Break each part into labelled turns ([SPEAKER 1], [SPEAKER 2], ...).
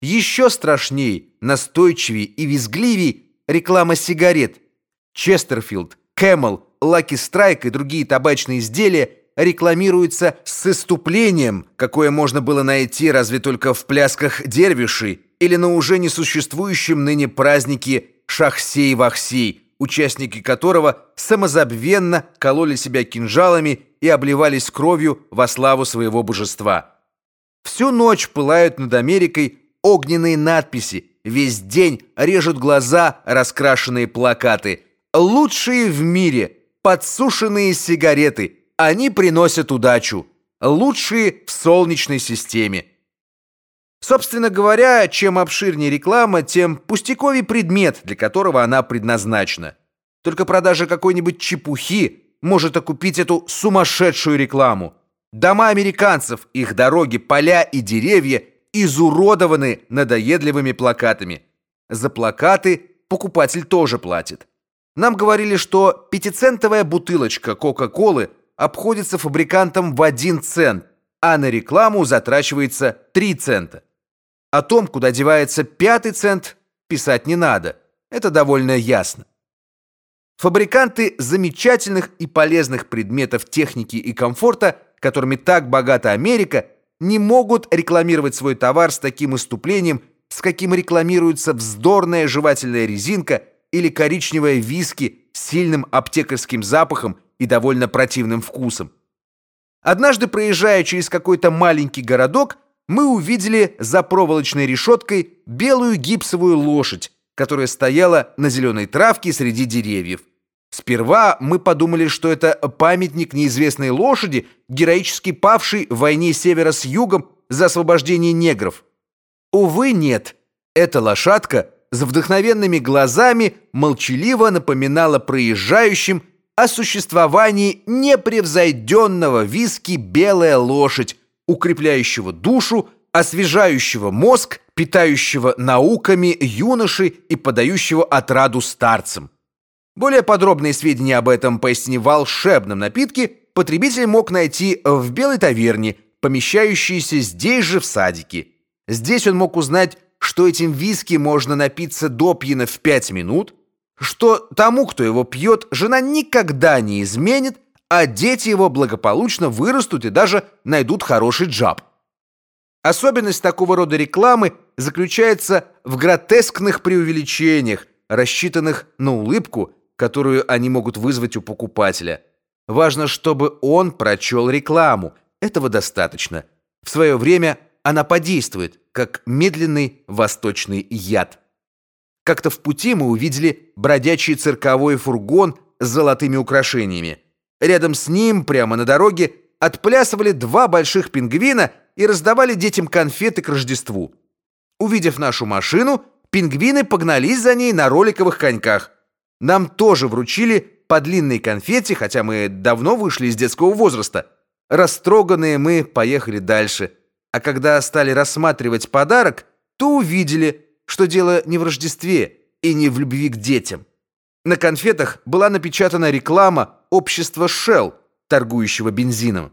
[SPEAKER 1] Еще страшней, настойчивее и визгливей реклама сигарет. Честерфилд, Camel, Lucky Strike и другие табачные изделия рекламируются с иступлением, какое можно было найти разве только в плясках дервишей или на уже несуществующем ныне празднике Шахсей-Вахсей, участники которого самозабвенно кололи себя кинжалами и обливались кровью во славу своего божества. Всю ночь пылают над Америкой огненные надписи, весь день режут глаза раскрашенные плакаты. Лучшие в мире подсушенные сигареты, они приносят удачу. Лучшие в солнечной системе. Собственно говоря, чем обширнее реклама, тем пустяковый предмет, для которого она предназначена. Только продажа какой-нибудь чепухи может окупить эту сумасшедшую рекламу. Дома американцев, их дороги, поля и деревья изуродованы надоедливыми плакатами. За плакаты покупатель тоже платит. Нам говорили, что пятицентовая бутылочка Кока-Колы обходится фабрикантам в один цент, а на рекламу затрачивается 3 цента. О том, куда девается пятый цент, писать не надо. Это довольно ясно. Фабриканты замечательных и полезных предметов техники и комфорта, которыми так богата Америка, не могут рекламировать свой товар с таким иступлением, с каким рекламируется вздорная жевательная резинка или коричневая виски с сильным аптекарским запахом и довольно противным вкусом. Однажды, проезжая через какой-то маленький городок, мы увидели за проволочной решеткой белую гипсовую лошадь, которая стояла на зеленой травке среди деревьев. Сперва мы подумали, что это памятник неизвестной лошади, героически павшей в войне севера с югом за освобождение негров. Увы, нет. Эта лошадка с вдохновенными глазами молчаливо напоминала проезжающим о существовании непревзойденного виски «Белая лошадь», укрепляющего душу, освежающего мозг, питающего науками юноши и подающего отраду старцам. Более подробные сведения об этом поистине волшебном напитке потребитель мог найти в белой таверне, помещающейся здесь же в садике. Здесь он мог узнать, что этим виски можно напиться допьяно в пять минут, что тому, кто его пьет, жена никогда не изменит, а дети его благополучно вырастут и даже найдут хороший джаб. Особенность такого рода рекламы заключается в гротескных преувеличениях, рассчитанных на улыбку, которую они могут вызвать у покупателя. Важно, чтобы он прочел рекламу. Этого достаточно. В свое время она подействует, как медленный восточный яд. Как-то в пути мы увидели бродячий цирковой фургон с золотыми украшениями. Рядом с ним, прямо на дороге, отплясывали два больших пингвина и раздавали детям конфеты к Рождеству. Увидев нашу машину, пингвины погнались за ней на роликовых коньках. Нам тоже вручили по длинной конфете, хотя мы давно вышли из детского возраста. Растроганные мы поехали дальше. А когда стали рассматривать подарок, то увидели, что дело не в Рождестве и не в любви к детям. На конфетах была напечатана реклама общества Shell, торгующего бензином.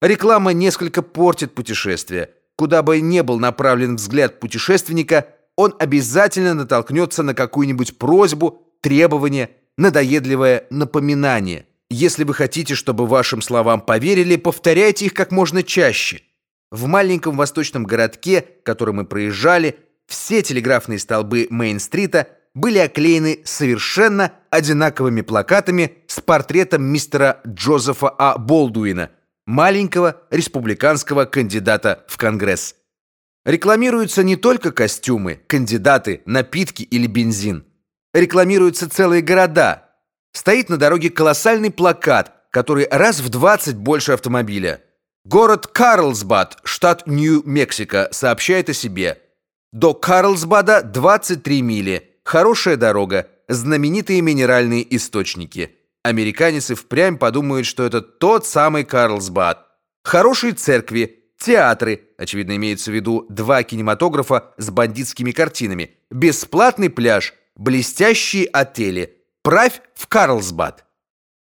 [SPEAKER 1] Реклама несколько портит путешествие. Куда бы ни был направлен взгляд путешественника, он обязательно натолкнется на какую-нибудь просьбу, требование, надоедливое напоминание. Если вы хотите, чтобы вашим словам поверили, повторяйте их как можно чаще. В маленьком восточном городке, который мы проезжали, все телеграфные столбы Мейн-стрита были оклеены совершенно одинаковыми плакатами с портретом мистера Джозефа А. Болдуина, маленького республиканского кандидата в Конгресс. Рекламируются не только костюмы, кандидаты, напитки или бензин. Рекламируются целые города. Стоит на дороге колоссальный плакат, который раз в 20 больше автомобиля. Город Карлсбад, штат Нью-Мексико, сообщает о себе. До Карлсбада 23 мили. Хорошая дорога, знаменитые минеральные источники. Американец и впрямь подумают, что это тот самый Карлсбад. Хорошие церкви, театры, очевидно имеется в виду два кинематографа с бандитскими картинами, бесплатный пляж, блестящие отели. Правь в Карлсбад.